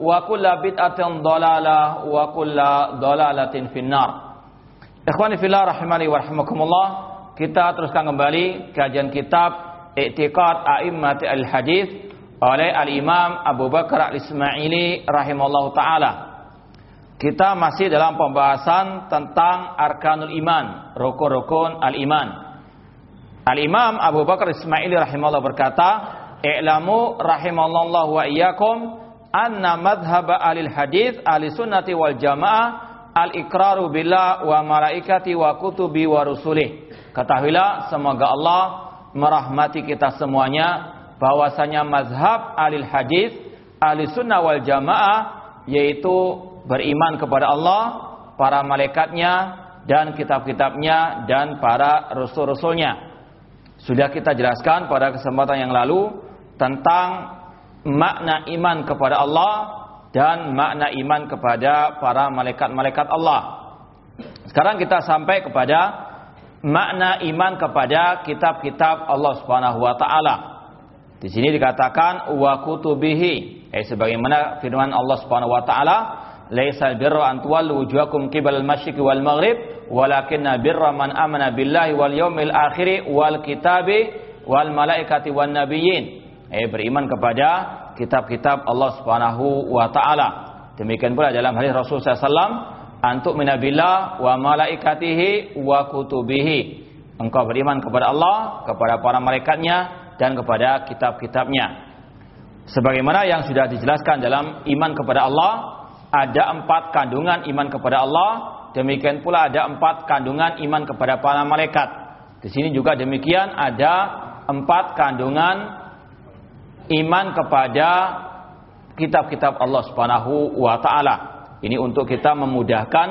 wa kulla bid'atin dhalalah wa kulla dhalalatin finnar. Ikhwani fillah rahimani wa rahimakumullah. Kita teruskan kembali kajian kitab I'tiqad A'immati Al-Hadis oleh Al-Imam Abu Bakar Al-Ismaili rahimallahu taala. Kita masih dalam pembahasan tentang arkanul iman, rukun-rukun al-iman. Al-Imam Abu Bakar Ismaili rahimahullah berkata, "I'lamu rahimallahu wa iyyakum anna madhhab alil hadis ahli sunnati wal jamaah al ikraru billah wa malaikati wa kutubi wa rusulih. Ketahuilah semoga Allah merahmati kita semuanya bahwasanya mazhab alil hadis ahli sunnah wal jamaah yaitu beriman kepada Allah, para malaikatnya dan kitab-kitabnya dan para rasul-rasulnya. Sudah kita jelaskan pada kesempatan yang lalu tentang makna iman kepada Allah dan makna iman kepada para malaikat-malaikat Allah. Sekarang kita sampai kepada makna iman kepada kitab-kitab Allah Subhanahu wa taala. Di sini dikatakan wa kutubihi, eh sebagaimana firman Allah Subhanahu wa taala, "Laisal birra an tuwallu wujuhakum qibal al-masyriq wal maghrib, walakinna birra man amana billahi wal yawmil akhir wal kitabi wal malaikati wan nabiyyin." Eh beriman kepada kitab-kitab Allah Subhanahu wa taala. Demikian pula dalam hadis Rasul sallallahu antuk minabillah wa malaikatihi wa kutubihi. Engkau beriman kepada Allah, kepada para malaikatnya dan kepada kitab-kitabnya. Sebagaimana yang sudah dijelaskan dalam iman kepada Allah, ada empat kandungan iman kepada Allah. Demikian pula ada empat kandungan iman kepada para malaikat. Di sini juga demikian ada empat kandungan iman kepada kitab-kitab Allah Subhanahu wa taala. Ini untuk kita memudahkan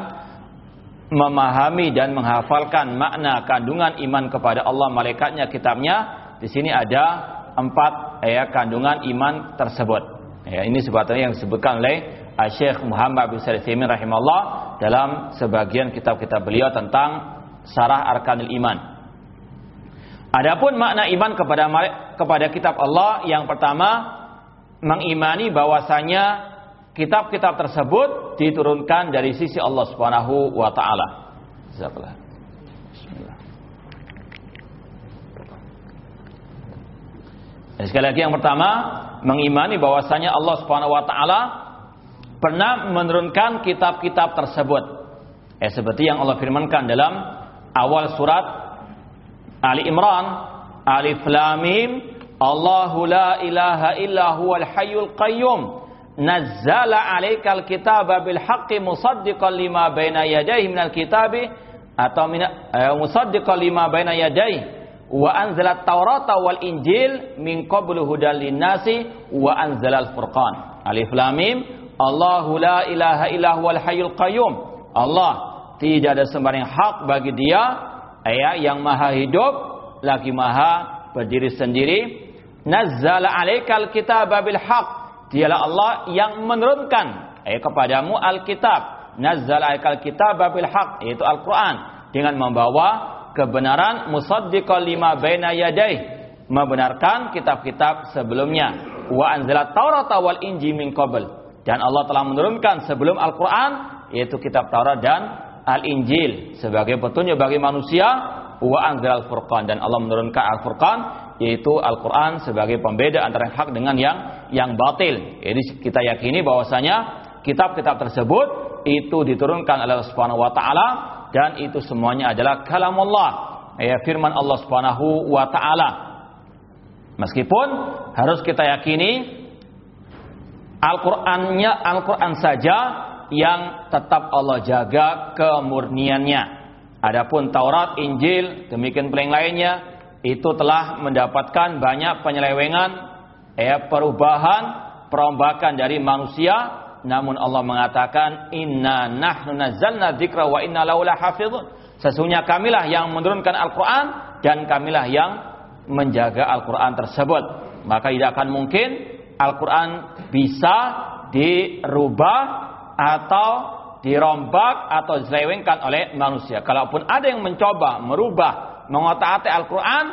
memahami dan menghafalkan makna kandungan iman kepada Allah, malaikatnya, kitabnya. Di sini ada empat ya kandungan iman tersebut. Ya, ini sebetulnya yang disebutkan oleh Syekh Muhammad bin Shalih rahimahullah dalam sebagian kitab-kitab beliau tentang Sarah Arkanul Iman. Adapun makna iman kepada kepada kitab Allah yang pertama mengimani bahwasanya kitab-kitab tersebut diturunkan dari sisi Allah Subhanahu wa taala. Sekali lagi yang pertama mengimani bahwasanya Allah Subhanahu wa taala pernah menurunkan kitab-kitab tersebut. Eh seperti yang Allah firmankan dalam awal surat Ali Imran Alif Lam Mim Allahu la ilaha illa huwal hayyul qayyum. Nazzala 'alaikal kitaba bil haqqi musaddiqan lima baina yadayhi minal kitabi atau min, uh, musaddiqan lima baina yadayhi. Wa anzala taurata wal injil min qablu hudal linnasi wa al furqan alif lam mim Allahu la ilaha illa huwal hayyul qayyum. Allah tidak ada sembahyang hak bagi dia ya yang maha hidup lagi maha berdiri sendiri. Nazzala alaikal kitaba bil haq. Dialah Allah yang menurunkan eh, kepadamu alkitab. Nazzala alaikal kitaba bil haq yaitu Al-Qur'an. Dengan membawa kebenaran musaddiqal lima baina yadayh. Membenarkan kitab-kitab sebelumnya. Wa anzalat Taurat wal Injil min qabl. Dan Allah telah menurunkan sebelum Al-Qur'an yaitu kitab Taurat dan Al-Injil sebagai petunjuk bagi manusia wa anzal furqan dan Allah menurunkan Al-Furqan yaitu Al-Qur'an sebagai pembeda antara yang hak dengan yang yang batil. Jadi kita yakini bahwasanya kitab-kitab tersebut itu diturunkan oleh Allah Subhanahu wa taala dan itu semuanya adalah kalamullah. Ya firman Allah Subhanahu wa taala. Meskipun harus kita yakini Al-Qur'annya Al-Qur'an saja yang tetap Allah jaga kemurniannya. Adapun Taurat, Injil, demikian pula yang lainnya itu telah mendapatkan banyak penyelewengan, ya perubahan, perombakan dari manusia. Namun Allah mengatakan Inna nahnu nazzalna dzikra wa inna lahu lahafizun. Sesungguhnya kamilah yang menurunkan Al-Qur'an dan kamilah yang menjaga Al-Quran tersebut. Maka tidak akan mungkin Al-Quran bisa dirubah atau dirombak atau diselewengkan oleh manusia. Kalaupun ada yang mencoba merubah, mengotak-atik Al-Quran,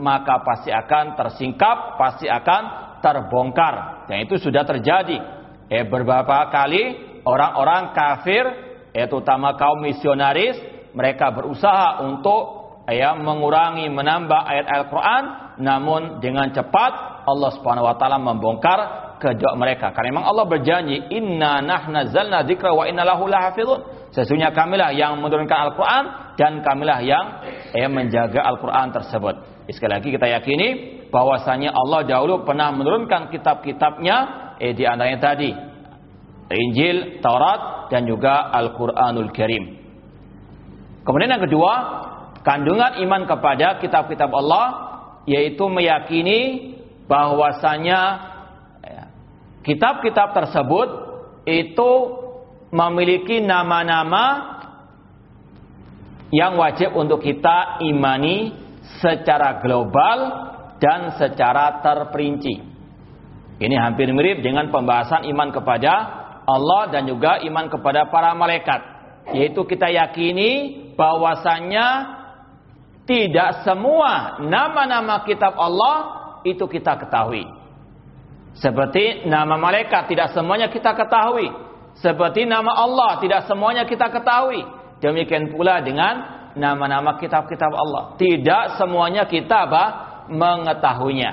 maka pasti akan tersingkap, pasti akan terbongkar. Dan itu sudah terjadi. Eh, beberapa kali orang-orang kafir, yaitu utama kaum misionaris, mereka berusaha untuk ya mengurangi menambah ayat Al-Qur'an namun dengan cepat Allah Subhanahu wa taala membongkar kedok mereka. Karena memang Allah berjanji inna nahna zalna dzikra wa inna lahu lahafizun. Sesungguhnya kamilah yang menurunkan Al-Qur'an dan kamilah yang ya, menjaga Al-Qur'an tersebut. Sekali lagi kita yakini bahwasanya Allah dahulu pernah menurunkan kitab-kitabnya eh, di antaranya tadi Injil, Taurat dan juga Al-Qur'anul Karim. Kemudian yang kedua, Kandungan iman kepada kitab-kitab Allah yaitu meyakini bahwasanya ya, kitab-kitab tersebut itu memiliki nama-nama yang wajib untuk kita imani secara global dan secara terperinci. Ini hampir mirip dengan pembahasan iman kepada Allah dan juga iman kepada para malaikat. Yaitu kita yakini bahwasanya tidak semua nama-nama kitab Allah itu kita ketahui. Seperti nama malaikat tidak semuanya kita ketahui. Seperti nama Allah tidak semuanya kita ketahui. Demikian pula dengan nama-nama kitab-kitab Allah. Tidak semuanya kita apa? mengetahuinya.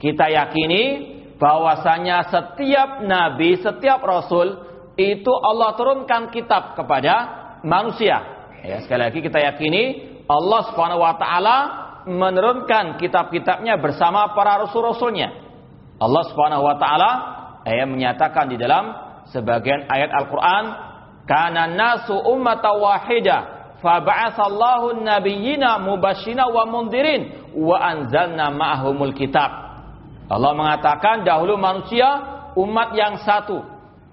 Kita yakini bahwasanya setiap nabi, setiap rasul itu Allah turunkan kitab kepada manusia. Ya, sekali lagi kita yakini Allah Subhanahu wa taala menurunkan kitab-kitabnya bersama para rasul-rasulnya. Allah Subhanahu wa taala ayat menyatakan di dalam sebagian ayat Al-Qur'an, "Kana nasu ummatan wahida, fa ba'atsallahu nabiyyina mubashshina wa mundirin wa anzalna ma'ahumul kitab." Allah mengatakan dahulu manusia umat yang satu,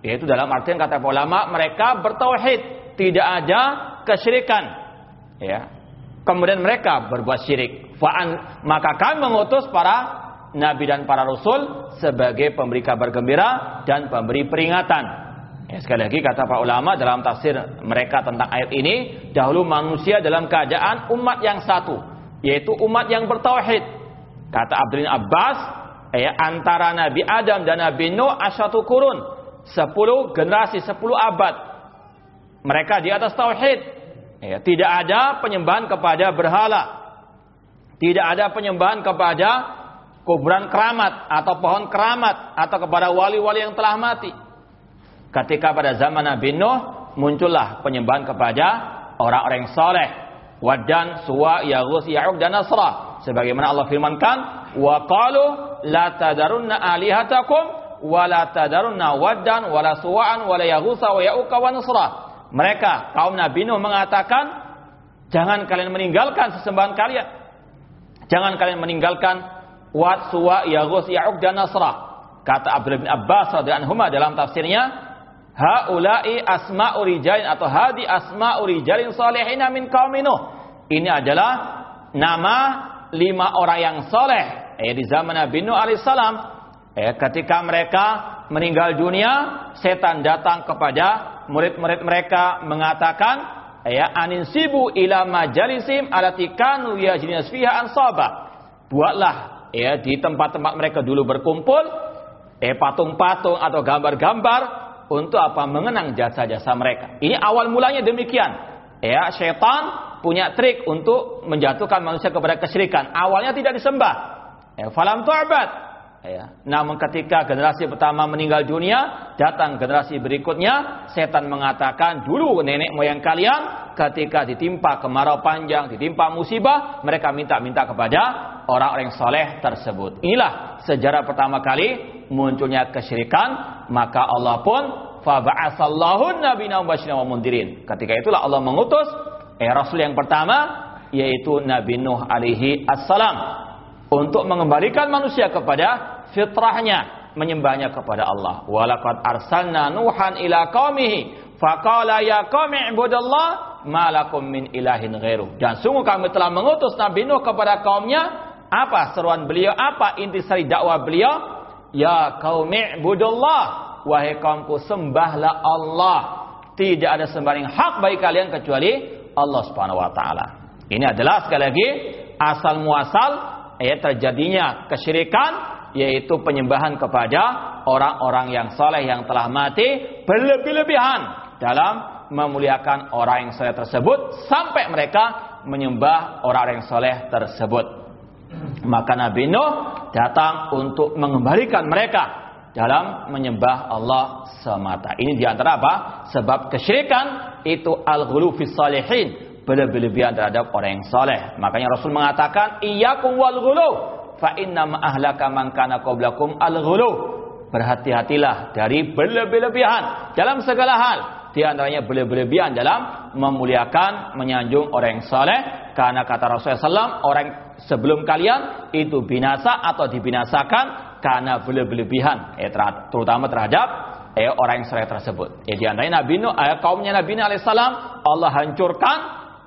yaitu dalam artian kata ulama mereka bertauhid, tidak ada kesyirikan. Ya, kemudian mereka berbuat syirik. Fa'an, maka kami mengutus para nabi dan para rasul sebagai pemberi kabar gembira dan pemberi peringatan. Ya, sekali lagi kata para ulama dalam tafsir mereka tentang ayat ini, dahulu manusia dalam keadaan umat yang satu, yaitu umat yang bertauhid. Kata Abdul Abbas, ya, antara Nabi Adam dan Nabi Nuh asyatu kurun, sepuluh generasi, sepuluh abad. Mereka di atas tauhid, Ya, tidak ada penyembahan kepada berhala. Tidak ada penyembahan kepada kuburan keramat atau pohon keramat atau kepada wali-wali yang telah mati. Ketika pada zaman Nabi Nuh muncullah penyembahan kepada orang-orang yang soleh. Wadan, Suwa, Yaghus, Ya'uq dan Nasrah. Sebagaimana Allah firmankan, wa qalu la tadarunna alihatakum wa la tadarunna waddan wa la suwa'an wa la wa wa mereka kaum Nabi Nuh mengatakan, jangan kalian meninggalkan sesembahan kalian. Jangan kalian meninggalkan Wat, Suwa, Yaghus, Ya'uq dan Nasrah. Kata Abdullah bin Abbas radhiyallahu dalam tafsirnya, haula'i asma'u rijalin atau hadi asma'u rijalin salihina min qaumin. Ini adalah nama lima orang yang soleh eh, di zaman Nabi Nuh alaihissalam. Eh, ketika mereka meninggal dunia, setan datang kepada murid-murid mereka mengatakan, ya aninsibu ila majalisim alati kanu yajlinas fiha ansaba. Buatlah ya di tempat-tempat mereka dulu berkumpul eh patung-patung atau gambar-gambar untuk apa mengenang jasa-jasa mereka. Ini awal mulanya demikian. Ya, setan punya trik untuk menjatuhkan manusia kepada kesyirikan. Awalnya tidak disembah. Ya, falam tu'bad. Ya. Namun ketika generasi pertama meninggal dunia, datang generasi berikutnya, setan mengatakan dulu nenek moyang kalian ketika ditimpa kemarau panjang, ditimpa musibah, mereka minta-minta kepada orang-orang soleh tersebut. Inilah sejarah pertama kali munculnya kesyirikan, maka Allah pun faba'asallahu nabiyina wa mundirin. Ketika itulah Allah mengutus eh, rasul yang pertama yaitu Nabi Nuh alaihi assalam untuk mengembalikan manusia kepada fitrahnya menyembahnya kepada Allah. Walaqad arsalna Nuhan ila qaumihi faqala ya malakum min ilahin ghairu. Dan sungguh kami telah mengutus Nabi Nuh kepada kaumnya apa seruan beliau? Apa intisari dakwah beliau? Ya qaumi ibudallah wahai kaumku sembahlah Allah. Tidak ada sembahyang hak bagi kalian kecuali Allah Subhanahu wa taala. Ini adalah sekali lagi asal muasal ya terjadinya kesyirikan yaitu penyembahan kepada orang-orang yang soleh yang telah mati berlebih-lebihan dalam memuliakan orang yang soleh tersebut sampai mereka menyembah orang yang soleh tersebut. Maka Nabi Nuh datang untuk mengembalikan mereka dalam menyembah Allah semata. Ini di antara apa? Sebab kesyirikan itu al-ghulu fi salihin, berlebih-lebihan terhadap orang yang soleh. Makanya Rasul mengatakan, Iyakum wal ghulu fa inna ahlaka man kana qablakum al-ghulu. Berhati-hatilah dari berlebih-lebihan dalam segala hal. Di antaranya berlebih-lebihan dalam memuliakan, menyanjung orang yang saleh. Karena kata Rasulullah SAW, orang sebelum kalian itu binasa atau dibinasakan karena berlebih-lebihan. Eh, terutama terhadap eh, orang yang saleh tersebut. Eh, di antaranya Nabi Nuh, eh, kaumnya Nabi Nuh alaihissalam, Allah hancurkan,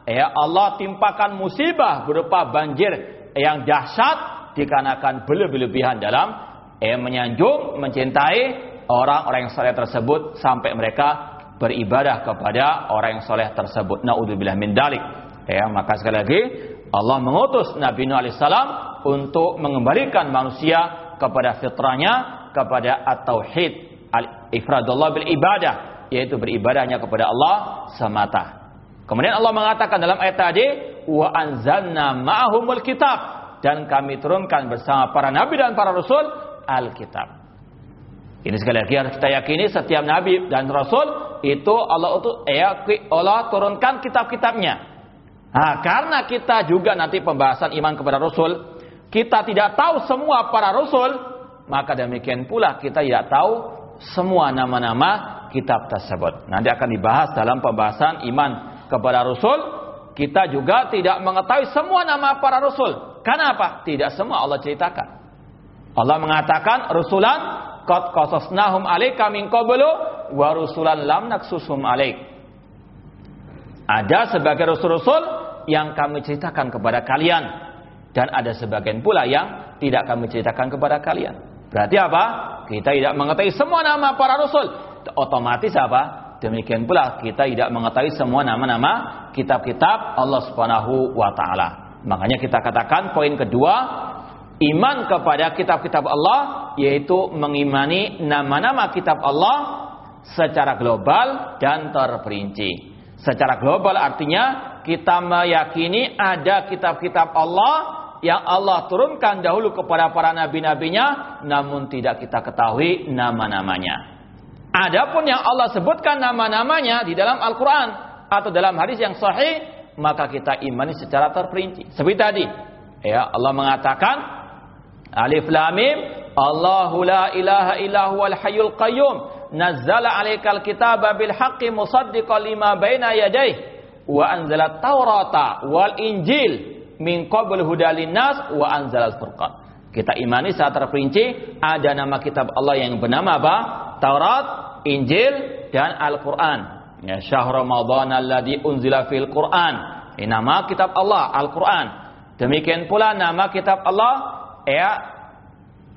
eh, Allah timpakan musibah berupa banjir yang dahsyat dikarenakan berlebih-lebihan dalam eh, menyanjung, mencintai orang-orang yang soleh tersebut sampai mereka beribadah kepada orang yang soleh tersebut. Naudzubillah min dalik. Ya, maka sekali lagi Allah mengutus Nabi Nuh alaihissalam untuk mengembalikan manusia kepada fitrahnya, kepada at-tauhid, al-ifradullah bil ibadah, yaitu beribadahnya kepada Allah semata. Kemudian Allah mengatakan dalam ayat tadi, wa anzalna ma'ahumul kitab dan kami turunkan bersama para nabi dan para rasul Alkitab. Ini sekali lagi harus kita yakini setiap nabi dan rasul itu Allah itu ya Allah turunkan kitab-kitabnya. Nah, karena kita juga nanti pembahasan iman kepada rasul, kita tidak tahu semua para rasul, maka demikian pula kita tidak tahu semua nama-nama kitab tersebut. Nanti akan dibahas dalam pembahasan iman kepada rasul. Kita juga tidak mengetahui semua nama para rasul. Karena apa? Tidak semua Allah ceritakan. Allah mengatakan rusulan qad qasasnahum alaika min qablu wa rusulan lam naksusum alaik. Ada sebagai rasul-rasul yang kami ceritakan kepada kalian dan ada sebagian pula yang tidak kami ceritakan kepada kalian. Berarti apa? Kita tidak mengetahui semua nama para rasul. Otomatis apa? Demikian pula kita tidak mengetahui semua nama-nama kitab-kitab Allah Subhanahu wa taala. Makanya kita katakan poin kedua, iman kepada kitab-kitab Allah yaitu mengimani nama-nama kitab Allah secara global dan terperinci. Secara global artinya kita meyakini ada kitab-kitab Allah yang Allah turunkan dahulu kepada para nabi-nabinya namun tidak kita ketahui nama-namanya. Adapun yang Allah sebutkan nama-namanya di dalam Al-Quran atau dalam hadis yang sahih maka kita imani secara terperinci. Seperti tadi, ya Allah mengatakan Alif Lam Mim Allahu la ilaha illa huwal hayyul qayyum nazzala 'alaikal kitaba bil haqqi musaddiqan lima baina yadayhi wa anzala taurata wal injil min qabl hudalin nas wa anzala furqan. Kita imani secara terperinci ada nama kitab Allah yang bernama apa? Taurat, Injil dan Al-Qur'an. Ya, syahr Ramadan alladzi unzila fil Quran. Ini nama kitab Allah, Al-Quran. Demikian pula nama kitab Allah, ya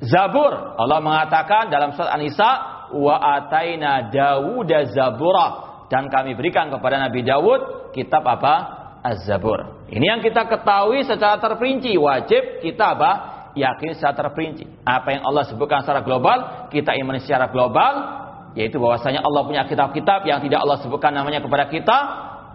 Zabur. Allah mengatakan dalam surat An-Nisa, wa ataina Dawud zabura. dan kami berikan kepada Nabi Dawud kitab apa? Az-Zabur. Ini yang kita ketahui secara terperinci. Wajib kita apa? Yakin secara terperinci. Apa yang Allah sebutkan secara global, kita imani secara global. Yaitu bahwasanya Allah punya kitab-kitab yang tidak Allah sebutkan namanya kepada kita.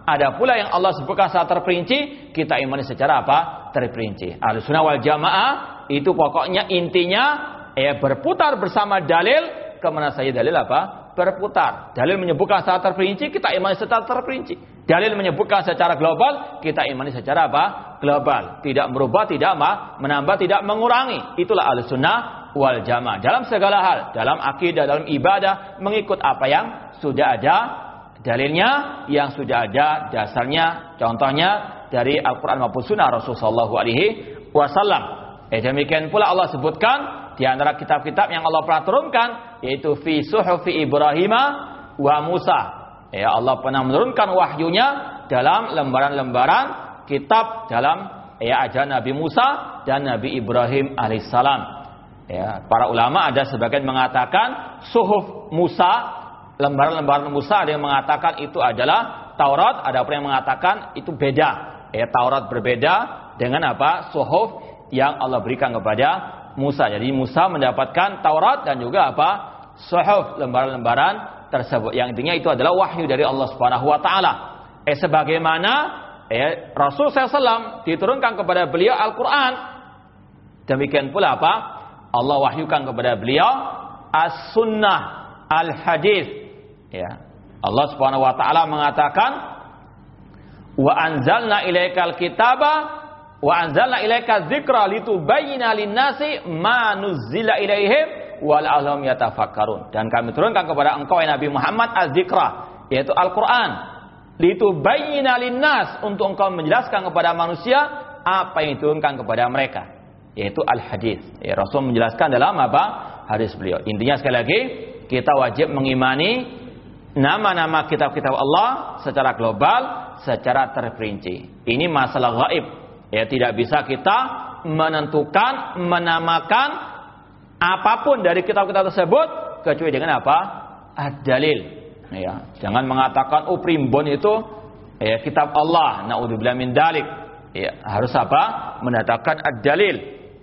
Ada pula yang Allah sebutkan secara terperinci, kita imani secara apa? Terperinci. Al-Sunnah wal Jamaah itu pokoknya intinya ya berputar bersama dalil ke mana saja dalil apa? Berputar. Dalil menyebutkan secara terperinci, kita imani secara terperinci. Dalil menyebutkan secara global, kita imani secara apa? Global. Tidak merubah, tidak ma, menambah, tidak mengurangi. Itulah al-sunnah wal jamaah. Dalam segala hal, dalam akidah, dalam ibadah, mengikut apa yang sudah ada dalilnya, yang sudah ada dasarnya, contohnya dari Al-Quran maupun sunnah Rasulullah Wasallam. Eh, demikian pula Allah sebutkan di antara kitab-kitab yang Allah pernah turunkan yaitu fi suhufi Ibrahim wa Musa Ya Allah pernah menurunkan wahyunya dalam lembaran-lembaran kitab dalam ya ajaran Nabi Musa dan Nabi Ibrahim alaihissalam. Ya, para ulama ada sebagian mengatakan suhuf Musa, lembaran-lembaran Musa ada yang mengatakan itu adalah Taurat, ada pun yang mengatakan itu beda. Ya, Taurat berbeda dengan apa? Suhuf yang Allah berikan kepada Musa. Jadi Musa mendapatkan Taurat dan juga apa? Suhuf, lembaran-lembaran tersebut. Yang intinya itu adalah wahyu dari Allah Subhanahu wa taala. Eh sebagaimana eh, Rasul SAW diturunkan kepada beliau Al-Qur'an. Demikian pula apa? Allah wahyukan kepada beliau As-Sunnah Al-Hadis. Ya. Allah Subhanahu wa taala mengatakan wa anzalna ilaikal kitaba wa anzalna ilaika dzikra litubayyana lin-nasi ma nuzzila ilaihim wal alam yatafakkarun. Dan kami turunkan kepada engkau ya Nabi Muhammad az-zikra yaitu Al-Qur'an. Litubayyana linnas untuk engkau menjelaskan kepada manusia apa yang diturunkan kepada mereka yaitu al-hadis. Ya, Rasul menjelaskan dalam apa? Hadis beliau. Intinya sekali lagi kita wajib mengimani nama-nama kitab-kitab Allah secara global secara terperinci. Ini masalah gaib ya tidak bisa kita menentukan menamakan apa pun dari kitab-kitab tersebut kecuali dengan apa? Ad-dalil. Ya, jangan mengatakan oh primbon itu ya kitab Allah. Nauzubillah min dalik. Ya, harus apa? Mendatangkan ad-dalil.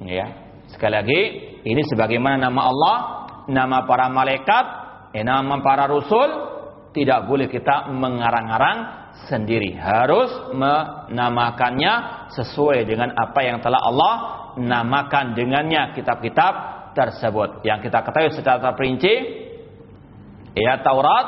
Ya. Sekali lagi, ini sebagaimana nama Allah, nama para malaikat, ya, nama para rasul, tidak boleh kita mengarang-arang sendiri. Harus menamakannya sesuai dengan apa yang telah Allah namakan dengannya kitab-kitab tersebut. Yang kita ketahui secara terperinci ya Taurat,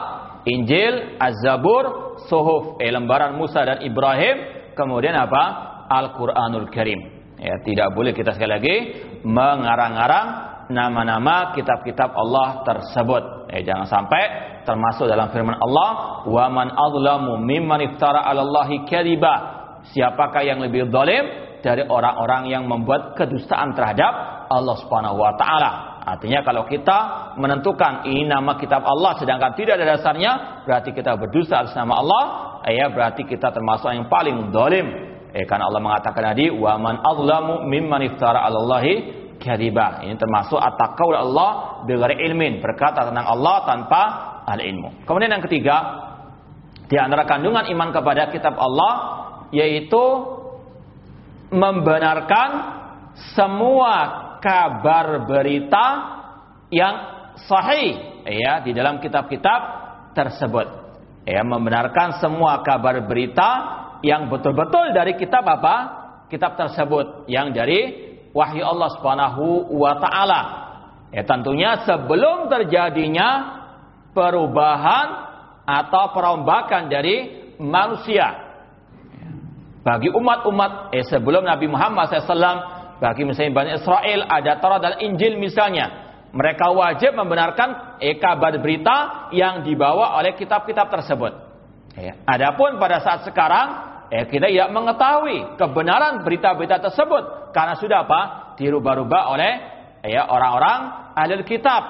Injil, Az-Zabur, Suhuf, eh, lembaran Musa dan Ibrahim, kemudian apa? Al-Qur'anul Karim. Ya, tidak boleh kita sekali lagi mengarang-arang nama-nama kitab-kitab Allah tersebut. Eh, jangan sampai termasuk dalam firman Allah, "Wa man adlamu mimman iftara 'ala Allahi kadhiba." Siapakah yang lebih zalim dari orang-orang yang membuat kedustaan terhadap Allah Subhanahu wa taala. Artinya kalau kita menentukan ini nama kitab Allah sedangkan tidak ada dasarnya, berarti kita berdusta atas nama Allah, ya berarti kita termasuk yang paling zalim. Eh karena Allah mengatakan tadi, "Wa man azlamu mimman iftara 'ala Allahi kadiba." Ini termasuk at-taqaul Allah bighairi ilmin, berkata tentang Allah tanpa al ilmu. Kemudian yang ketiga, di antara kandungan iman kepada kitab Allah yaitu membenarkan semua kabar berita yang sahih ya di dalam kitab-kitab tersebut. Ya, membenarkan semua kabar berita yang betul-betul dari kitab apa? Kitab tersebut yang dari wahyu Allah Subhanahu wa taala. Ya, tentunya sebelum terjadinya perubahan atau perombakan dari manusia. Bagi umat-umat eh, sebelum Nabi Muhammad SAW bagi misalnya Bani Israel ada Taurat dan Injil misalnya. Mereka wajib membenarkan eh, kabar berita yang dibawa oleh kitab-kitab tersebut. Ya. Adapun pada saat sekarang eh, kita tidak mengetahui kebenaran berita-berita tersebut karena sudah apa? dirubah-rubah oleh ya orang-orang ahli kitab.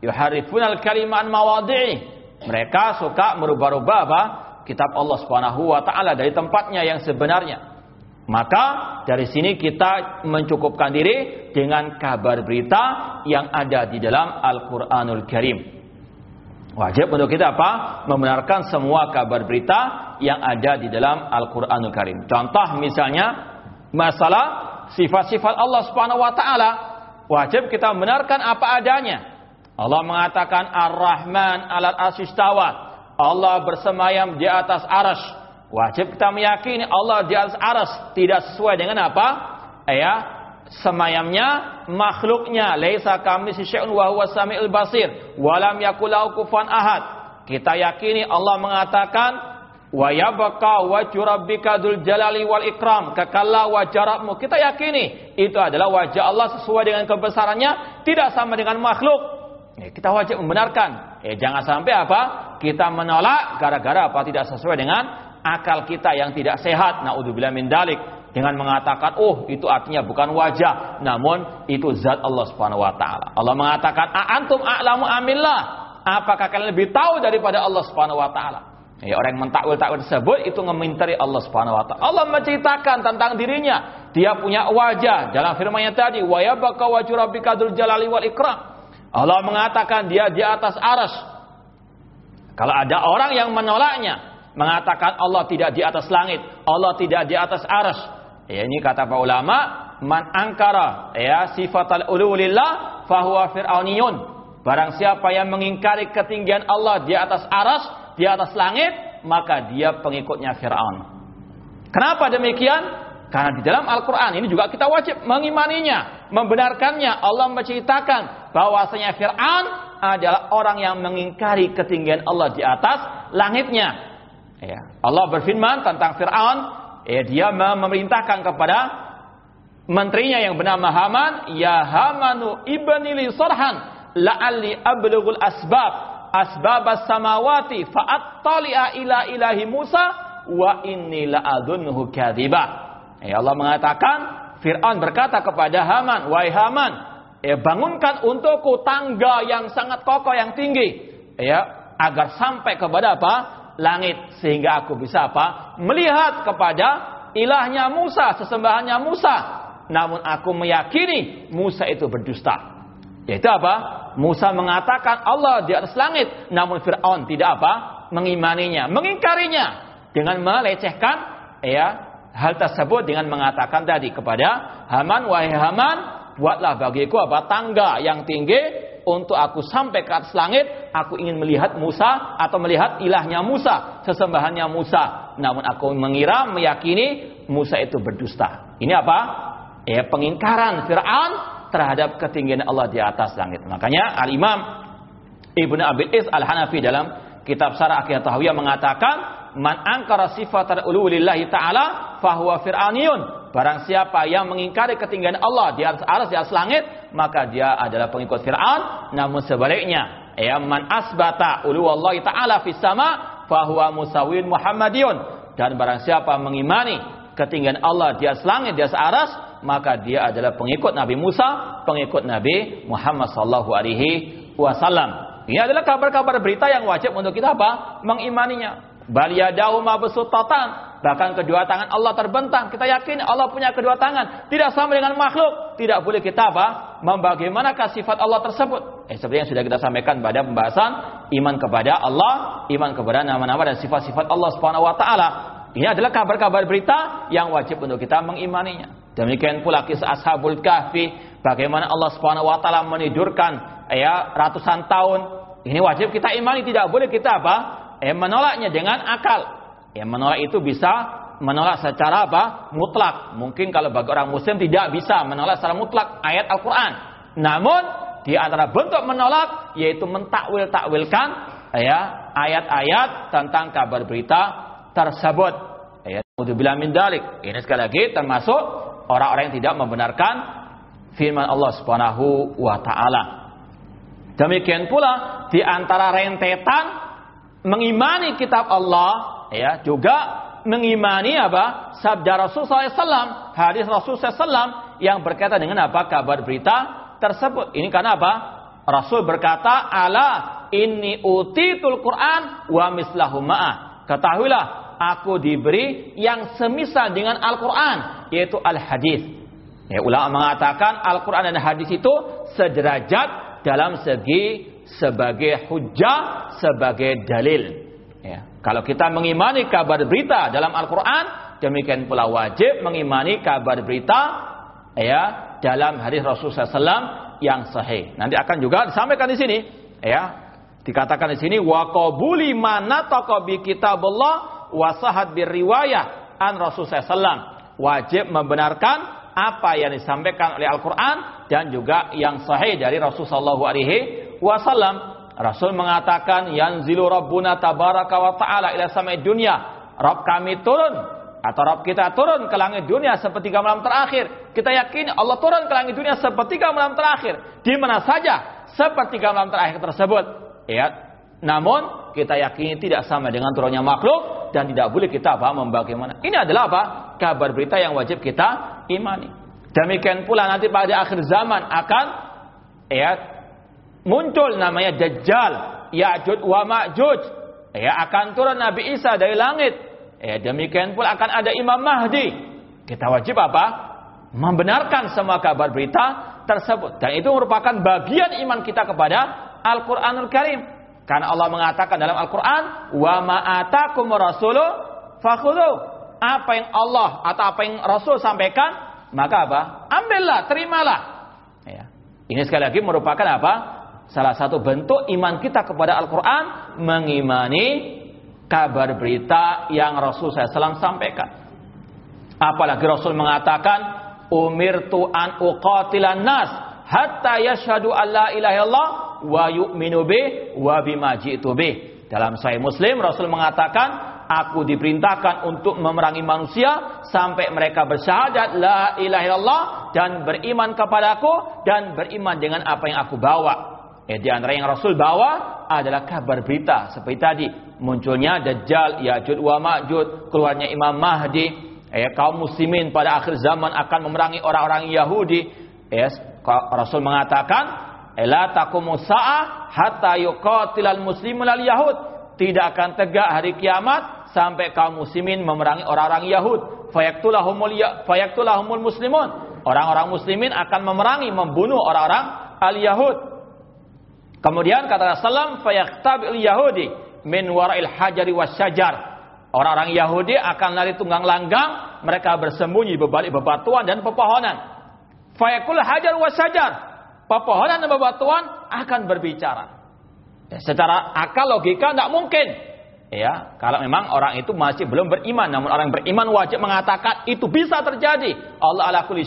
Yuharifun al-kaliman mawadi'i. Mereka suka merubah-rubah apa? Kitab Allah Subhanahu wa taala dari tempatnya yang sebenarnya. Maka dari sini kita mencukupkan diri dengan kabar berita yang ada di dalam Al-Quranul Karim. Wajib untuk kita apa? Membenarkan semua kabar berita yang ada di dalam Al-Qur'anul Karim. Contoh misalnya masalah sifat-sifat Allah Subhanahu wa taala, wajib kita membenarkan apa adanya. Allah mengatakan Ar-Rahman 'alal arsyistawa. Allah bersemayam di atas aras. Wajib kita meyakini Allah di atas aras tidak sesuai dengan apa? Ya, semayamnya makhluknya. Laisa kami syai'un wa huwa samiul basir. Walam yakulau kufan ahad. Kita yakini Allah mengatakan wa yabqa wajhu rabbika dzul jalali wal ikram. Kekalla wajharmu kita yakini itu adalah wajah Allah sesuai dengan kebesarannya tidak sama dengan makhluk. Ya, kita wajib membenarkan. Ya, jangan sampai apa? Kita menolak gara-gara apa? Tidak sesuai dengan akal kita yang tidak sehat. Naudzubillah min dalik dengan mengatakan oh itu artinya bukan wajah namun itu zat Allah Subhanahu wa taala. Allah mengatakan a antum a'lamu amillah. Apakah kalian lebih tahu daripada Allah Subhanahu wa taala? Ya, orang yang mentakwil-takwil tersebut itu memintari Allah Subhanahu wa taala. Allah menceritakan tentang dirinya. Dia punya wajah dalam firman-Nya tadi, "Wa yabqa wajhu rabbika jalali wal ikram." Allah mengatakan dia di atas aras. Kalau ada orang yang menolaknya, mengatakan Allah tidak di atas langit, Allah tidak di atas aras, Ya, ini kata para ulama, man angkara ya sifatal ululillah fahuwa fir'auniyun. Barang siapa yang mengingkari ketinggian Allah di atas aras, di atas langit, maka dia pengikutnya Fir'aun. Kenapa demikian? Karena di dalam Al-Quran ini juga kita wajib mengimaninya, membenarkannya. Allah menceritakan bahwasanya Fir'aun adalah orang yang mengingkari ketinggian Allah di atas langitnya. Ya. Allah berfirman tentang Fir'aun ya dia memerintahkan kepada menterinya yang bernama Haman, ya Hamanu ibni li sarhan la'alli ablughul asbab asbab as-samawati fa'attali'a ila ilahi Musa wa inni la'adunhu kadhiba. Ya Allah mengatakan Fir'aun berkata kepada Haman, "Wahai Haman, ya bangunkan untukku tangga yang sangat kokoh yang tinggi, ya agar sampai kepada apa? Langit sehingga aku bisa apa? Melihat kepada ilahnya Musa, sesembahannya Musa. Namun aku meyakini Musa itu berdusta. Yaitu apa? Musa mengatakan Allah di atas langit, namun Firaun tidak apa? mengimaninya, mengingkarinya dengan melecehkan ya hal tersebut dengan mengatakan tadi kepada Haman, wahai Haman, buatlah bagiku apa tangga yang tinggi untuk aku sampai ke atas langit, aku ingin melihat Musa atau melihat ilahnya Musa, sesembahannya Musa. Namun aku mengira, meyakini Musa itu berdusta. Ini apa? Ya, pengingkaran Fir'aun terhadap ketinggian Allah di atas langit. Makanya Al-Imam Ibnu Abil Is Al-Hanafi dalam kitab Sarah Aqidah Tahawiyah mengatakan, "Man angkara sifat ta'ala fahuwa fir'aniyun." Barang siapa yang mengingkari ketinggian Allah di atas aras di atas langit, maka dia adalah pengikut Fir'aun. Namun sebaliknya, ya man asbata Allah taala fis sama fahuwa musawin Muhammadiyun. Dan barang siapa mengimani ketinggian Allah di atas langit di atas aras, maka dia adalah pengikut Nabi Musa, pengikut Nabi Muhammad sallallahu alaihi wasallam. Ini adalah kabar-kabar berita yang wajib untuk kita apa? Mengimaninya. Bal yadahu mabsutatan Bahkan kedua tangan Allah terbentang. Kita yakin Allah punya kedua tangan. Tidak sama dengan makhluk. Tidak boleh kita apa? Membagaimanakah sifat Allah tersebut? Eh, seperti yang sudah kita sampaikan pada pembahasan iman kepada Allah, iman kepada nama-nama dan sifat-sifat Allah Subhanahu wa. Ini adalah kabar-kabar berita yang wajib untuk kita mengimaninya. Demikian pula kisah Ashabul Kahfi, bagaimana Allah Subhanahu wa menidurkan ya ratusan tahun. Ini wajib kita imani, tidak boleh kita apa? Eh menolaknya dengan akal. Yang menolak itu bisa menolak secara apa? Mutlak. Mungkin kalau bagi orang muslim tidak bisa menolak secara mutlak ayat Al-Quran. Namun di antara bentuk menolak yaitu mentakwil-takwilkan ya ayat-ayat tentang kabar berita tersebut. Ya, bilang min dalik. Ini sekali lagi termasuk orang-orang yang tidak membenarkan firman Allah Subhanahu wa taala. Demikian pula di antara rentetan mengimani kitab Allah ya juga mengimani apa sabda Rasul SAW, hadis Rasul SAW yang berkaitan dengan apa kabar berita tersebut. Ini karena apa? Rasul berkata, "Ala inni utitul Quran wa mislahu ma'ah." Ketahuilah, aku diberi yang semisal dengan Al-Quran, yaitu Al-Hadis. Ya, ulama mengatakan Al-Quran dan hadis itu sederajat dalam segi sebagai hujah, sebagai dalil. Ya. Kalau kita mengimani kabar berita dalam Al-Quran, demikian pula wajib mengimani kabar berita ya dalam hadis Rasulullah SAW yang sahih. Nanti akan juga disampaikan di sini, ya. Dikatakan di sini wa qabuli mana bi kitabillah wa sahad riwayah an Rasulullah SAW. Wajib membenarkan apa yang disampaikan oleh Al-Quran dan juga yang sahih dari Rasulullah SAW. Rasul mengatakan yanzilu rabbuna tabaraka wa ta'ala ila samai dunia. Rabb kami turun atau Rabb kita turun ke langit dunia sepertiga malam terakhir. Kita yakin Allah turun ke langit dunia sepertiga malam terakhir. Di mana saja sepertiga malam terakhir tersebut. Ya. Namun kita yakini tidak sama dengan turunnya makhluk dan tidak boleh kita paham bagaimana. Ini adalah apa? Kabar berita yang wajib kita imani. Demikian pula nanti pada akhir zaman akan ya muncul namanya Dajjal, Ya'juj wa Ma'juj. Ya akan turun Nabi Isa dari langit. Ya demikian pula akan ada Imam Mahdi. Kita wajib apa? Membenarkan semua kabar berita tersebut. Dan itu merupakan bagian iman kita kepada Al-Quranul Karim. Karena Allah mengatakan dalam Al-Quran, wa ma'atakum rasulu fakhudhu. Apa yang Allah atau apa yang Rasul sampaikan, maka apa? Ambillah, terimalah. Ya. Ini sekali lagi merupakan apa? Salah satu bentuk iman kita kepada Al-Quran mengimani kabar berita yang Rasul SAW sampaikan. Apalagi Rasul mengatakan, umirtu an uqatilan nas hatta yashhadu an la ilaha illallah wa yu'minu bih wa bima ji'tu bih. Dalam Sahih Muslim Rasul mengatakan, aku diperintahkan untuk memerangi manusia sampai mereka bersyahadat la ilaha illallah dan beriman kepadaku dan beriman dengan apa yang aku bawa. Eh, di antara yang Rasul bawa adalah kabar berita seperti tadi munculnya Dajjal, Ya'juj wa Ma'juj, keluarnya Imam Mahdi, eh, kaum muslimin pada akhir zaman akan memerangi orang-orang Yahudi. Eh, Rasul mengatakan, "La taqumu sa'ah hatta yuqatilal muslimun al yahud." Tidak akan tegak hari kiamat sampai kaum muslimin memerangi orang-orang Yahud. Fayaktulahumul ya, muslimun. Orang-orang muslimin akan memerangi, membunuh orang-orang al-Yahud. Kemudian kata Rasulullah, "Fayaqtabil Yahudi min wara'il hajari wasyajar." Orang-orang Yahudi akan lari tunggang langgang, mereka bersembunyi berbalik bebatuan dan pepohonan. Fayaqul hajar wasyajar. Pepohonan dan bebatuan akan berbicara. Ya, secara akal logika tidak mungkin. Ya, kalau memang orang itu masih belum beriman, namun orang beriman wajib mengatakan itu bisa terjadi. Allah ala kulli.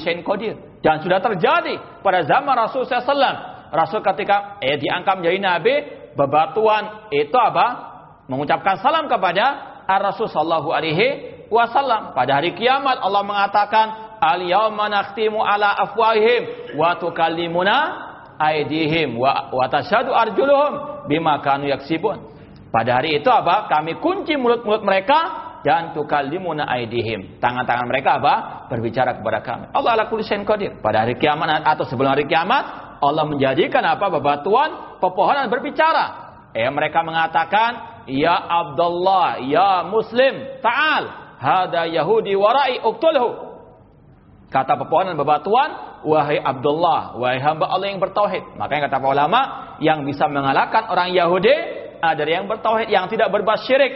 Dan sudah terjadi pada zaman Rasulullah SAW Rasul ketika eh diangkat menjadi nabi, bebatuan itu apa? Mengucapkan salam kepada Ar-Rasul sallallahu alaihi wasallam. Pada hari kiamat Allah mengatakan, "Al-yauma nakhtimu ala afwahihim wa tukallimuna aydihim wa, wa tashhadu arjuluhum bima kanu yaksibun." Pada hari itu apa? Kami kunci mulut-mulut mereka dan tukallimuna aydihim. Tangan-tangan mereka apa? Berbicara kepada kami. Allah ala kulli qadir. Pada hari kiamat atau sebelum hari kiamat, Allah menjadikan apa bebatuan pepohonan berbicara. Eh mereka mengatakan, "Ya Abdullah, ya Muslim, ta'al, hada Yahudi warai uktulhu." Kata pepohonan bebatuan, "Wahai Abdullah, wahai hamba Allah yang bertauhid." Makanya kata para ulama, yang bisa mengalahkan orang Yahudi adalah yang bertauhid, yang tidak berbuat syirik.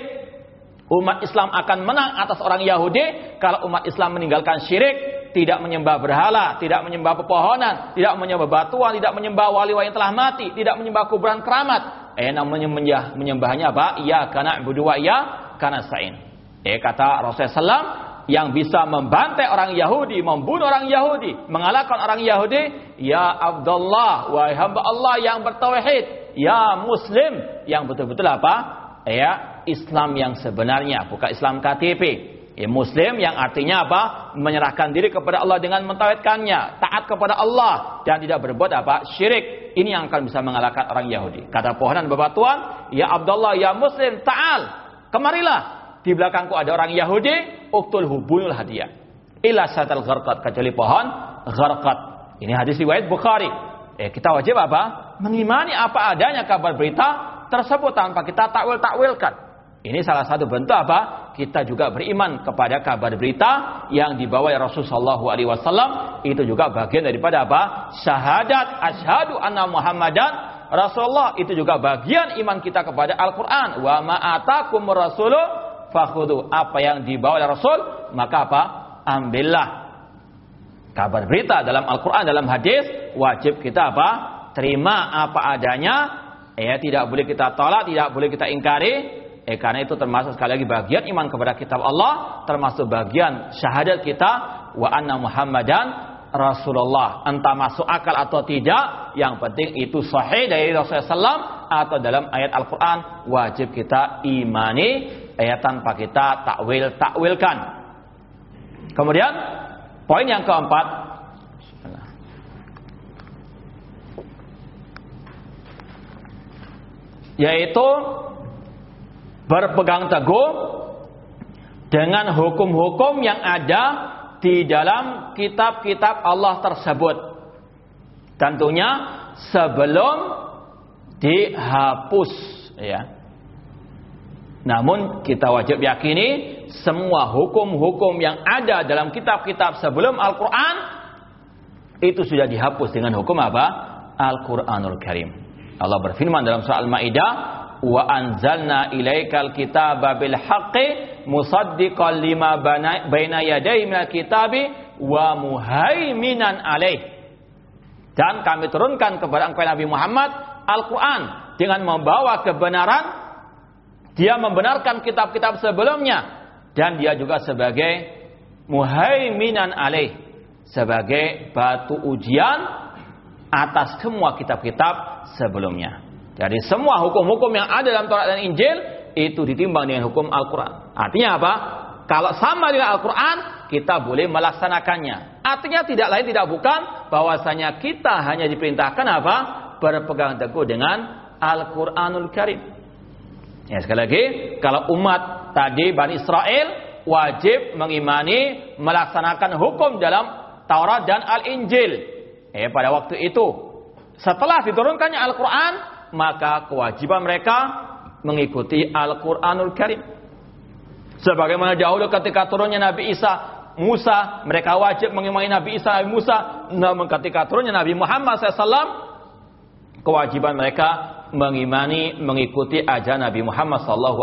Umat Islam akan menang atas orang Yahudi kalau umat Islam meninggalkan syirik tidak menyembah berhala, tidak menyembah pepohonan, tidak menyembah batuan, tidak menyembah wali-wali yang telah mati, tidak menyembah kuburan keramat. Eh namanya menyembah, menyembahnya apa? Iya karena berdua iya karena sain. Eh kata Rasulullah SAW yang bisa membantai orang Yahudi, membunuh orang Yahudi, mengalahkan orang Yahudi, ya Abdullah, wahai hamba Allah yang bertauhid, ya Muslim yang betul-betul apa? Ya Islam yang sebenarnya, bukan Islam KTP. Ya, Muslim yang artinya apa? Menyerahkan diri kepada Allah dengan mentauhidkannya, taat kepada Allah dan tidak berbuat apa? Syirik. Ini yang akan bisa mengalahkan orang Yahudi. Kata pohonan bebatuan, ya Abdullah, ya Muslim, ta'al, kemarilah. Di belakangku ada orang Yahudi, uktul hubunul hadiah. Ila satal gharqat, kecuali pohon gharqat. Ini hadis riwayat Bukhari. Eh, kita wajib apa? Mengimani apa adanya kabar berita tersebut tanpa kita takwil-takwilkan. Ini salah satu bentuk apa? Kita juga beriman kepada kabar berita yang dibawa Rasulullah SAW itu juga bagian daripada apa? Syahadat asyhadu anna Muhammadan Rasulullah itu juga bagian iman kita kepada Al-Qur'an. Wa ma atakum rasulu fakhudu. Apa yang dibawa oleh Rasul, maka apa? Ambillah. Kabar berita dalam Al-Qur'an, dalam hadis, wajib kita apa? Terima apa adanya. Ya, tidak boleh kita tolak, tidak boleh kita ingkari. Eh karena itu termasuk sekali lagi bagian iman kepada kitab Allah, termasuk bagian syahadat kita wa anna Muhammadan Rasulullah. Entah masuk akal atau tidak, yang penting itu sahih dari Rasulullah SAW atau dalam ayat Al-Quran wajib kita imani ayat tanpa kita takwil takwilkan. Kemudian poin yang keempat yaitu berpegang teguh dengan hukum-hukum yang ada di dalam kitab-kitab Allah tersebut. Tentunya sebelum dihapus ya. Namun kita wajib yakini semua hukum-hukum yang ada dalam kitab-kitab sebelum Al-Qur'an itu sudah dihapus dengan hukum apa? Al-Qur'anul Karim. Allah berfirman dalam surah Al-Maidah, "Wa anzalna ilaikal kitaba bil haqqi musaddiqan lima baina yadayhi minal kitabi wa muhaiminan alaih. Dan kami turunkan kepada engkau Nabi Muhammad Al-Quran dengan membawa kebenaran. Dia membenarkan kitab-kitab sebelumnya. Dan dia juga sebagai muhaiminan alaih. Sebagai batu ujian atas semua kitab-kitab sebelumnya. Jadi semua hukum-hukum yang ada dalam Taurat dan Injil itu ditimbang dengan hukum Al-Quran. Artinya apa? Kalau sama dengan Al-Quran, kita boleh melaksanakannya. Artinya tidak lain tidak bukan bahwasanya kita hanya diperintahkan apa? Berpegang teguh dengan Al-Quranul Karim. Ya sekali lagi, kalau umat tadi Bani Israel wajib mengimani melaksanakan hukum dalam Taurat dan Al-Injil. Eh pada waktu itu, setelah diturunkannya Al-Quran, maka kewajiban mereka mengikuti Al-Quranul Karim. Sebagaimana dahulu ketika turunnya Nabi Isa, Musa, mereka wajib mengimani Nabi Isa, Nabi Musa. Namun ketika turunnya Nabi Muhammad SAW, kewajiban mereka mengimani, mengikuti ajaran Nabi Muhammad SAW.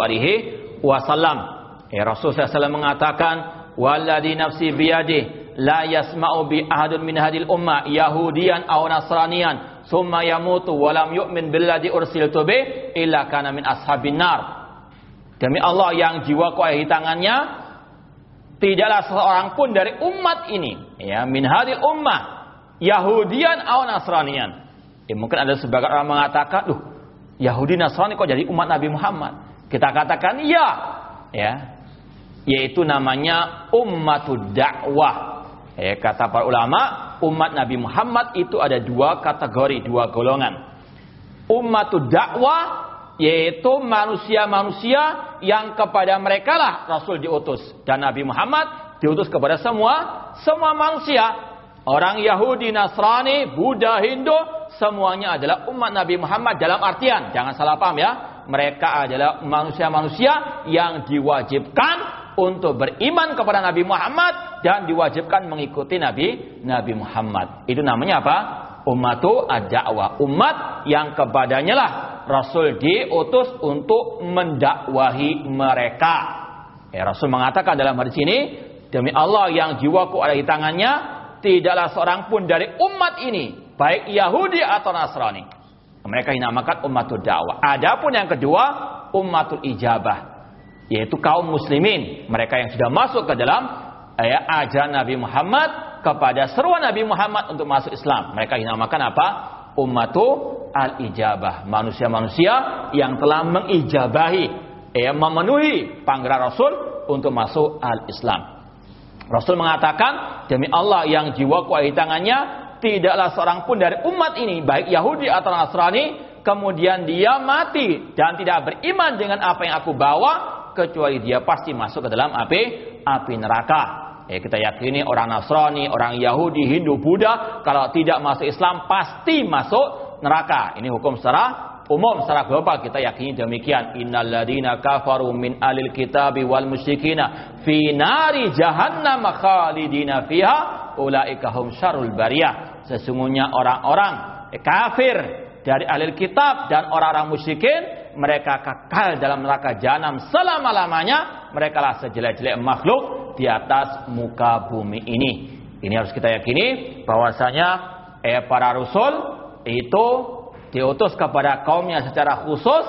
Ya, Rasul SAW mengatakan, Walladhi nafsi biyadih, la yasma'u bi ahadun min hadil ummah, Yahudian aw Nasranian, summa yamutu walam yu'min billadhi ursiltu bih illa kana min ashabin nar. Demi Allah yang jiwaku ada di tangannya, tidaklah seorang pun dari umat ini, ya min hadil ummah, Yahudian atau Nasranian. Ya, mungkin ada sebagian orang mengatakan, "Duh, Yahudi Nasrani kok jadi umat Nabi Muhammad?" Kita katakan, "Ya." Ya. Yaitu namanya ummatud dakwah. Ya, kata para ulama, umat Nabi Muhammad itu ada dua kategori, dua golongan. Umatud dakwah yaitu manusia-manusia yang kepada mereka lah Rasul diutus dan Nabi Muhammad diutus kepada semua semua manusia. Orang Yahudi, Nasrani, Buddha, Hindu semuanya adalah umat Nabi Muhammad dalam artian jangan salah paham ya. Mereka adalah manusia-manusia yang diwajibkan untuk beriman kepada Nabi Muhammad dan diwajibkan mengikuti Nabi Nabi Muhammad. Itu namanya apa? Ummatu ad-da'wah. Umat yang kepadanya lah Rasul diutus untuk mendakwahi mereka. Ya, Rasul mengatakan dalam hadis ini, demi Allah yang jiwaku ada di tangannya, tidaklah seorang pun dari umat ini, baik Yahudi atau Nasrani. Mereka dinamakan ummatul dakwah. Adapun yang kedua, ummatul ijabah yaitu kaum muslimin. Mereka yang sudah masuk ke dalam ya, ajaran Nabi Muhammad kepada seruan Nabi Muhammad untuk masuk Islam. Mereka dinamakan apa? Ummatu al-ijabah. Manusia-manusia yang telah mengijabahi ya, memenuhi panggilan Rasul untuk masuk al-Islam. Rasul mengatakan demi Allah yang jiwaku ada di tangannya tidaklah seorang pun dari umat ini baik Yahudi atau Nasrani kemudian dia mati dan tidak beriman dengan apa yang aku bawa kecuali dia pasti masuk ke dalam api api neraka. Ya, kita yakini orang Nasrani, orang Yahudi, Hindu, Buddha kalau tidak masuk Islam pasti masuk neraka. Ini hukum secara umum secara global kita yakini demikian. Innalladzina kafaru min alil kitabi wal musyrikina fi nari jahannam khalidina fiha ulaika hum syarul bariyah. Sesungguhnya orang-orang kafir dari ahli kitab dan orang-orang musyrikin mereka kekal dalam neraka jahanam selama-lamanya mereka lah sejelek-jelek makhluk di atas muka bumi ini ini harus kita yakini bahwasanya eh para rasul itu diutus kepada kaumnya secara khusus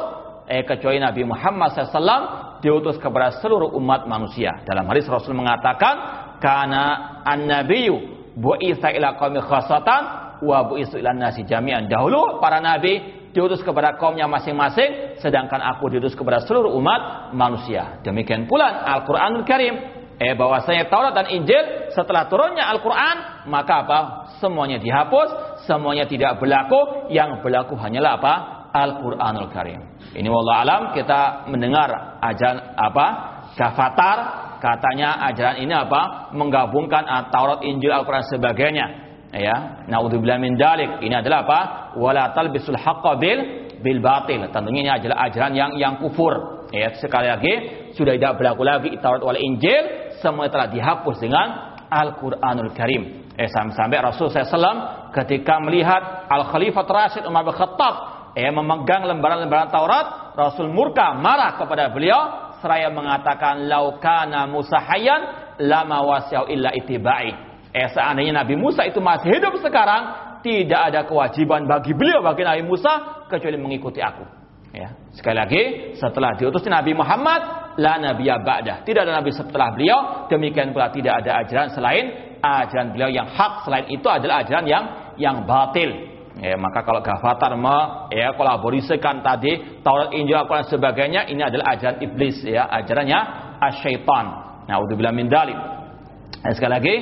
eh kecuali Nabi Muhammad SAW diutus kepada seluruh umat manusia dalam hadis Rasul mengatakan karena an-nabiyyu bu'itsa ila qaumi khasatan wa bu'istu ilan nasi jami'an. Dahulu para nabi diutus kepada kaumnya masing-masing sedangkan aku diutus kepada seluruh umat manusia. Demikian pula Al-Qur'anul Karim eh bahwasanya Taurat dan Injil setelah turunnya Al-Qur'an maka apa? Semuanya dihapus, semuanya tidak berlaku, yang berlaku hanyalah apa? Al-Qur'anul Karim. Ini wallah alam kita mendengar ajaran apa? Gafatar katanya ajaran ini apa? Menggabungkan Taurat, Injil, Al-Qur'an sebagainya ya naudzubillah min dalik ini adalah apa? Wala talbisul haqqo bil bil batil. Tentunya ini adalah ajaran yang yang kufur. Ya sekali lagi sudah tidak berlaku lagi Taurat wal Injil. Semua telah dihapus dengan Al-Qur'anul Karim. Eh sampai Rasul SAW ketika melihat Al Khalifah Rasid Umar bin Khattab eh memegang lembaran-lembaran Taurat Rasul murka marah kepada beliau seraya mengatakan laukana Musa hayyan lama wasyau illa itibai Eh seandainya Nabi Musa itu masih hidup sekarang, tidak ada kewajiban bagi beliau bagi Nabi Musa kecuali mengikuti aku. Ya. Sekali lagi, setelah diutusnya Nabi Muhammad, la nabiyya ba'dah. Tidak ada nabi setelah beliau, demikian pula tidak ada ajaran selain ajaran beliau yang hak. Selain itu adalah ajaran yang yang batil. Ya, maka kalau Gafatar me, ya kolaborasikan tadi Taurat, Injil, Al-Quran sebagainya, ini adalah ajaran iblis ya, ajarannya asyaitan. Nah, udah min dalim. Nah, sekali lagi,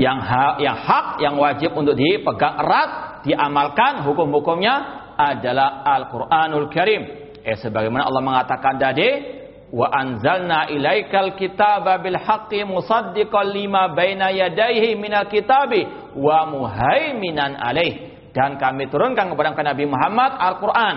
yang hak, yang hak, yang wajib untuk dipegang erat, diamalkan hukum-hukumnya adalah Al-Qur'anul Karim. Eh sebagaimana Allah mengatakan tadi, wa anzalna ilaikal kitaba bil haqqi musaddiqan lima baina yadayhi minal kitabi wa muhaiminan alaih. Dan kami turunkan kepada Nabi Muhammad Al-Qur'an,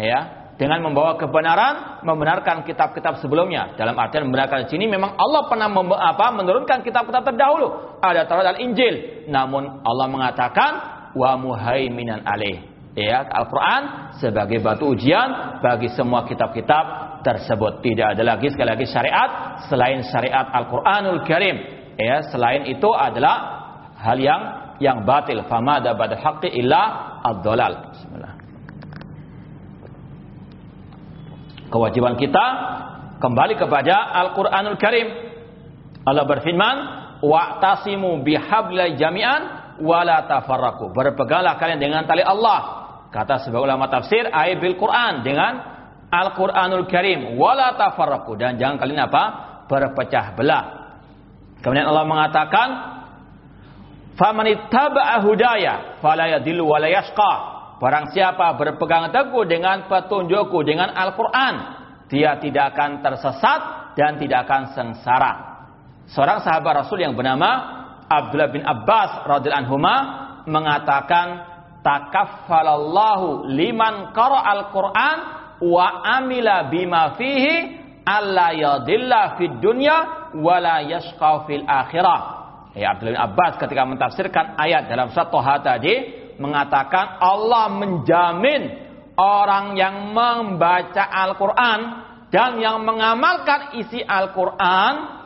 ya, dengan membawa kebenaran, membenarkan kitab-kitab sebelumnya. Dalam artian membenarkan di sini memang Allah pernah apa, menurunkan kitab-kitab terdahulu. Ada Taurat dan Injil. Namun Allah mengatakan wa muhaiminan alaih. Ya, Al-Qur'an sebagai batu ujian bagi semua kitab-kitab tersebut. Tidak ada lagi sekali lagi syariat selain syariat Al-Qur'anul Karim. Ya, selain itu adalah hal yang yang batil. Fama ada badal haqqi illa ad-dhalal. Bismillah. Kewajiban kita kembali kepada Al-Qur'anul Karim. Allah berfirman, "Wa'tasimu bihablil jami'an wa la tafarraqu." Berpeganglah kalian dengan tali Allah. Kata sebagian ulama tafsir, ayat bil Quran dengan Al-Qur'anul Karim, wa la tafarraqu dan jangan kalian apa? berpecah belah. Kemudian Allah mengatakan, "Faman ittaba'a hudaya fala yadillu wa la yashqa." Barang siapa berpegang teguh dengan petunjukku, dengan Al-Quran, dia tidak akan tersesat dan tidak akan sengsara. Seorang sahabat Rasul yang bernama Abdullah bin Abbas radhiyallahu anhu mengatakan takaffalallahu liman qara al-Qur'an wa amila bima fihi alla yadilla fid dunya wa la yashqa fil akhirah. Ya Abdullah bin Abbas ketika mentafsirkan ayat dalam surat Toha tadi mengatakan Allah menjamin orang yang membaca Al-Quran dan yang mengamalkan isi Al-Quran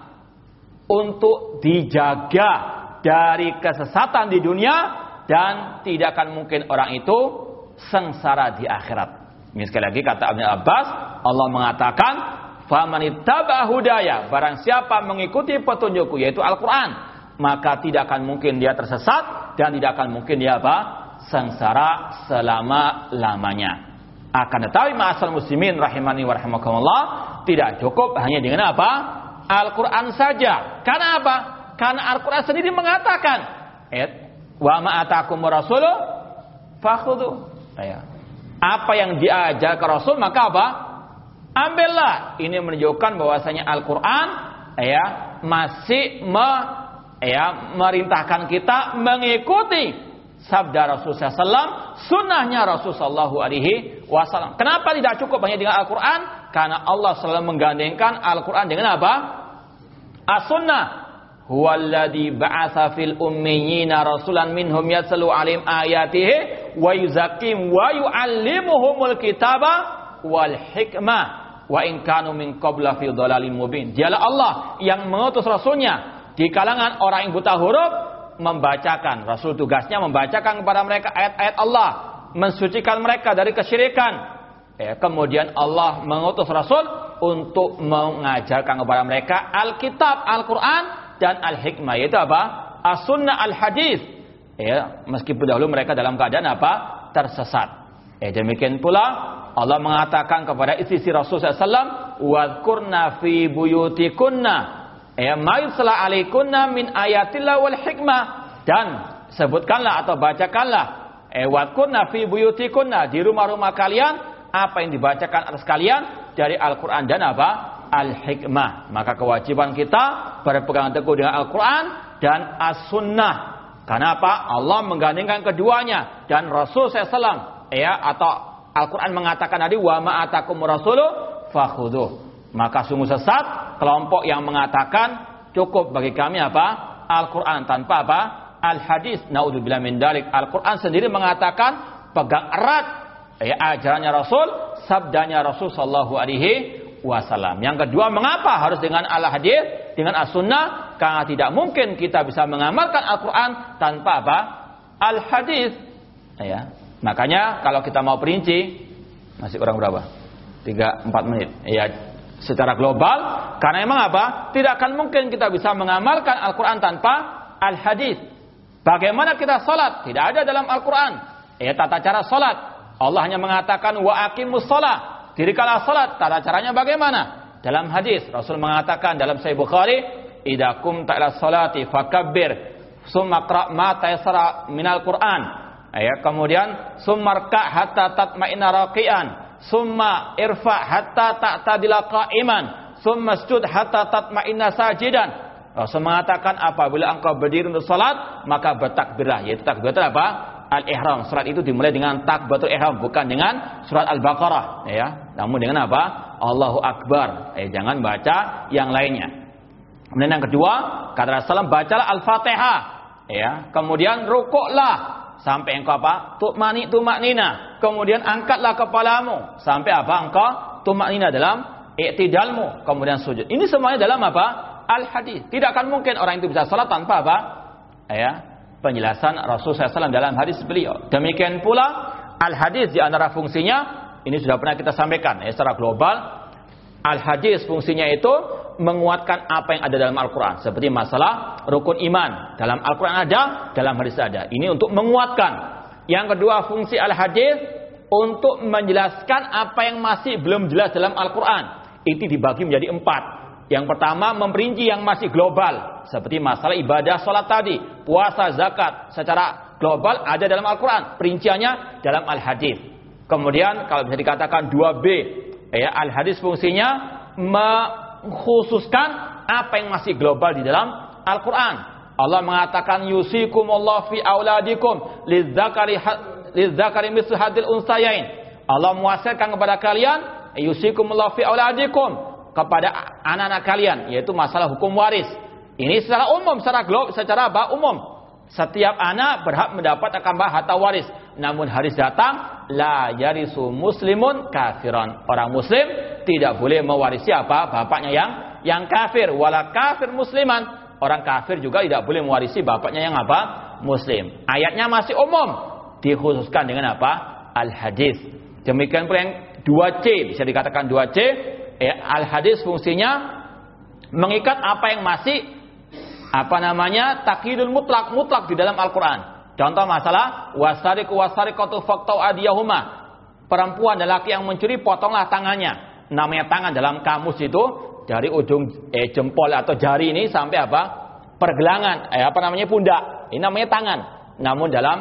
untuk dijaga dari kesesatan di dunia dan tidak akan mungkin orang itu sengsara di akhirat. Ini sekali lagi kata Ibn Abbas, Allah mengatakan, "Famanittaba hudaya." Barang siapa mengikuti petunjukku yaitu Al-Qur'an, maka tidak akan mungkin dia tersesat dan tidak akan mungkin dia apa? Sengsara selama-lamanya. Akan tetapi ma'asal muslimin rahimani wa rahimakumullah tidak cukup hanya dengan apa? Al-Quran saja. Karena apa? Karena Al-Quran sendiri mengatakan, wa ma'atakum rasulu fakhudu. Ya. Apa yang diajar ke Rasul maka apa? Ambillah. Ini menunjukkan bahwasanya Al-Quran ya masih me, ya merintahkan kita mengikuti sabda Rasulullah SAW, sunnahnya Rasulullah Alaihi Wasallam. Kenapa tidak cukup hanya dengan Al-Quran? Karena Allah selalu menggandengkan Al-Quran dengan apa? As-Sunnah. Huwaladhi ba'atha fil ummiyina rasulan minhum yatsalu alim ayatihi wa yuzakim wa yu'allimuhumul kitaba wal hikmah wa in kanu min qabla fi dhalalin mubin. Dialah Allah yang mengutus rasulnya di kalangan orang yang buta huruf membacakan. Rasul tugasnya membacakan kepada mereka ayat-ayat Allah, mensucikan mereka dari kesyirikan. Ya, kemudian Allah mengutus Rasul untuk mengajarkan kepada mereka Alkitab, Al-Quran, dan Al-Hikmah. Yaitu apa? As-Sunnah Al-Hadis. Ya, meskipun dahulu mereka dalam keadaan apa? Tersesat. Ya, demikian pula Allah mengatakan kepada istri-istri Rasul SAW, "Wadkurna fi buyutikunna ya min ayatillah wal hikmah dan sebutkanlah atau bacakanlah eh wadkunna fi buyutikunna di rumah-rumah kalian apa yang dibacakan atas kalian dari Al-Qur'an dan apa? Al-hikmah. Maka kewajiban kita berpegang teguh dengan Al-Qur'an dan As-Sunnah. Karena apa? Allah menggandingkan keduanya dan Rasul SAW ya atau Al-Qur'an mengatakan tadi wa ma'atakum rasuluh fakhudhuh. Maka sungguh sesat kelompok yang mengatakan cukup bagi kami apa? Al-Quran tanpa apa? Al-Hadis. Naudzubillah min dalik. Al-Quran sendiri mengatakan pegang erat ya, ajarannya Rasul, sabdanya Rasul Sallallahu Alaihi Wasallam. Yang kedua, mengapa harus dengan Al-Hadis, dengan As-Sunnah? Karena tidak mungkin kita bisa mengamalkan Al-Quran tanpa apa? Al-Hadis. Ya. Makanya kalau kita mau perinci, masih kurang berapa? Tiga, empat menit. Ya, secara global karena emang apa? Tidak akan mungkin kita bisa mengamalkan Al-Qur'an tanpa al-hadis. Bagaimana kita salat? Tidak ada dalam Al-Qur'an. Ya tata cara salat. Allah hanya mengatakan wa aqimus shalah. Dirikanlah salat. Tata caranya bagaimana? Dalam hadis Rasul mengatakan dalam Sahih Bukhari, "Idza qumta ila salati fakabbir, summa qra' ma tayassara minal Qur'an." Ya, kemudian summarka hatta tatma'inna raqi'an summa irfa hatta ta'tadila qa'iman. Summa sujud hatta tatma'inna sajidan. Rasul mengatakan apabila engkau berdiri untuk salat maka bertakbirlah. Yaitu takbiratul apa? Al-ihram. Surat itu dimulai dengan takbiratul ihram bukan dengan surat al-baqarah. Ya. Namun dengan apa? Allahu akbar. Eh jangan baca yang lainnya. Kemudian yang kedua kata Rasulullah bacalah al-fatihah. Ya. Kemudian rukuklah. Sampai engkau apa? Tu'mani tu'maknina. Kemudian angkatlah kepalamu sampai apa? Engkau tu'maknina dalam i'tidalmu, kemudian sujud. Ini semuanya dalam apa? Al-hadis. Tidak akan mungkin orang itu bisa salat tanpa apa? Ya, penjelasan Rasul SAW dalam hadis beliau. Demikian pula al-hadis di antara fungsinya ini sudah pernah kita sampaikan ya, secara global. Al-hadis fungsinya itu menguatkan apa yang ada dalam Al-Quran. Seperti masalah rukun iman. Dalam Al-Quran ada, dalam hadis ada. Ini untuk menguatkan. Yang kedua fungsi Al-Hadis untuk menjelaskan apa yang masih belum jelas dalam Al-Quran. Itu dibagi menjadi empat. Yang pertama memperinci yang masih global. Seperti masalah ibadah sholat tadi. Puasa, zakat. Secara global ada dalam Al-Quran. Perinciannya dalam Al-Hadis. Kemudian kalau bisa dikatakan 2B. Ya, Al-Hadis fungsinya khususkan apa yang masih global di dalam Al-Quran. Allah mengatakan yusikum Allah fi auladikum lidzakari mislu hadil unsayain. Allah muasirkan kepada kalian yusikum Allah fi auladikum kepada anak-anak kalian yaitu masalah hukum waris. Ini secara umum, secara global, secara apa? Umum. Setiap anak berhak mendapat akan harta waris. Namun haris datang, la yarisu muslimun kafiran. Orang muslim tidak boleh mewarisi apa bapaknya yang yang kafir wala kafir musliman orang kafir juga tidak boleh mewarisi bapaknya yang apa? Muslim. Ayatnya masih umum. Dikhususkan dengan apa? Al hadis demikian pula yang 2C bisa dikatakan 2C eh, al hadis fungsinya mengikat apa yang masih apa namanya takidul mutlak mutlak di dalam Al-Qur'an. Contoh masalah wasariku wasariqatu faqtau adiyahuma. Perempuan dan laki yang mencuri potonglah tangannya. Namanya tangan dalam kamus itu dari ujung eh, jempol atau jari ini sampai apa? Pergelangan. Eh, apa namanya? Pundak. Ini namanya tangan. Namun dalam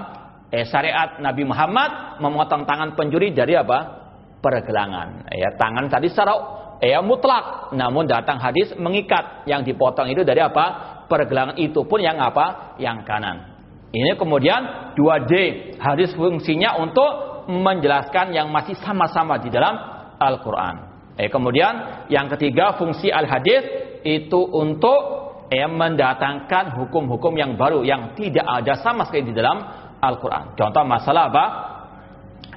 eh, syariat Nabi Muhammad memotong tangan pencuri dari apa? Pergelangan. Eh, ya tangan tadi secara eh, mutlak. Namun datang hadis mengikat yang dipotong itu dari apa? Pergelangan. Itu pun yang apa? Yang kanan. Ini kemudian 2D hadis fungsinya untuk menjelaskan yang masih sama-sama di dalam Al-Quran Eh, kemudian yang ketiga fungsi al-hadis itu untuk eh, mendatangkan hukum-hukum yang baru yang tidak ada sama sekali di dalam Al-Quran. Contoh masalah apa?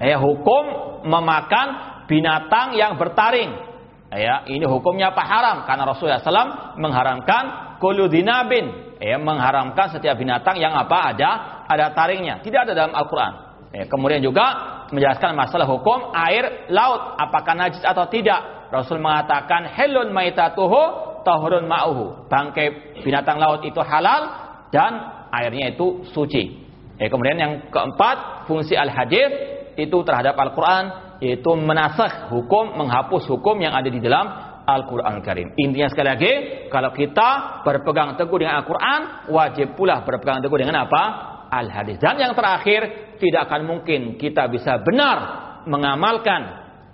Ya, hukum memakan binatang yang bertaring. Ya, ini hukumnya apa haram? Karena Rasulullah SAW mengharamkan kuludinabin. Ya, mengharamkan setiap binatang yang apa ada ada taringnya. Tidak ada dalam Al-Quran. Ya, kemudian juga menjelaskan masalah hukum air laut. Apakah najis atau tidak. Rasul mengatakan helun maitatuhu tahurun ma'uhu. Bangkai binatang laut itu halal dan airnya itu suci. Eh, kemudian yang keempat, fungsi al-hadis itu terhadap Al-Quran, yaitu menasah hukum, menghapus hukum yang ada di dalam Al-Quran Karim. Intinya sekali lagi, kalau kita berpegang teguh dengan Al-Quran, wajib pula berpegang teguh dengan apa? Al-Hadis. Dan yang terakhir, tidak akan mungkin kita bisa benar mengamalkan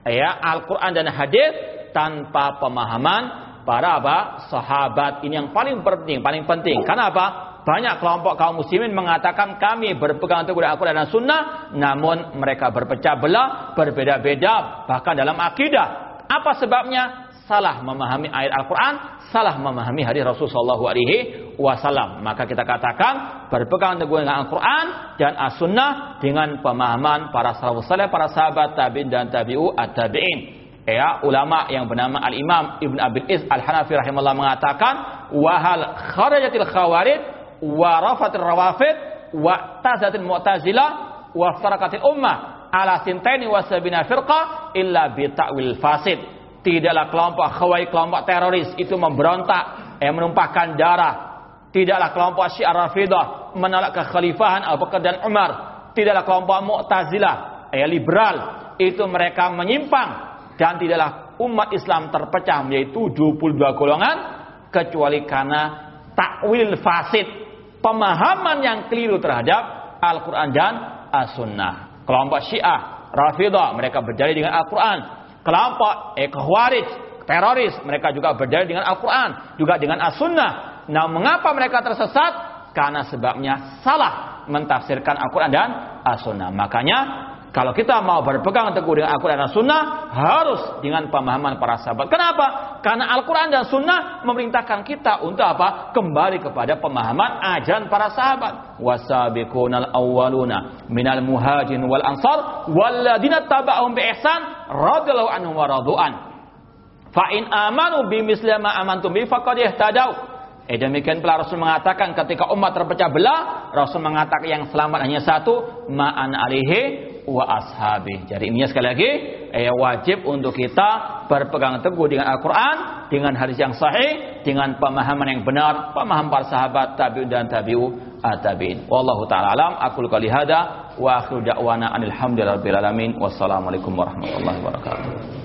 ya Al-Quran dan Hadis tanpa pemahaman para apa? sahabat. Ini yang paling penting, paling penting. Karena apa? Banyak kelompok kaum muslimin mengatakan kami berpegang teguh Al-Quran dan Sunnah, namun mereka berpecah belah, berbeda-beda, bahkan dalam akidah. Apa sebabnya? Salah memahami ayat Al-Quran, salah memahami hadis Rasulullah Wasallam. Maka kita katakan berpegang teguh dengan Al-Quran dan As-Sunnah dengan pemahaman para salafus saleh, para sahabat tabiin dan tabiu at-tabiin ya ulama yang bernama Al Imam Ibn Abil Is Al Hanafi rahimahullah mengatakan wahal kharajatil khawarij wa rafatil rawafid wa tazatil mu'tazilah wa farakatil ummah ala sintaini wa sabina firqa illa bi ta'wil fasid tidaklah kelompok khawarij kelompok teroris itu memberontak eh menumpahkan darah tidaklah kelompok syiar rafidah menolak kekhalifahan Abu Bakar dan Umar tidaklah kelompok mu'tazilah eh liberal itu mereka menyimpang dan tidaklah umat Islam terpecah menjadi 72 golongan kecuali karena takwil fasid pemahaman yang keliru terhadap Al-Quran dan As-Sunnah. Kelompok Syiah, Rafidah, mereka berdalil dengan Al-Quran. Kelompok eh, teroris, mereka juga berdalil dengan Al-Quran, juga dengan As-Sunnah. Nah, mengapa mereka tersesat? Karena sebabnya salah mentafsirkan Al-Quran dan As-Sunnah. Makanya kalau kita mau berpegang teguh dengan Al-Quran dan Sunnah, harus dengan pemahaman para sahabat. Kenapa? Karena Al-Quran dan Sunnah memerintahkan kita untuk apa? Kembali kepada pemahaman ajaran para sahabat. Wasabiqunal awwaluna minal muhajirin wal ansar walladina taba'um bi ihsan radhiyallahu anhum wa radu'an. Fa in amanu bimisli ma amantum bi faqad ihtadaw. Eh demikian pula Rasul mengatakan ketika umat terpecah belah, Rasul mengatakan yang selamat hanya satu, ma'an alihi wa ashabi. Jadi ini sekali lagi eh, wajib untuk kita berpegang teguh dengan Al-Quran, dengan hadis yang sahih, dengan pemahaman yang benar, pemahaman para sahabat tabi'un dan tabi'u at-tabi'in. Wallahu taala alam, aku kali hada wa akhiru da'wana alhamdulillahi alamin. Wassalamualaikum warahmatullahi wabarakatuh.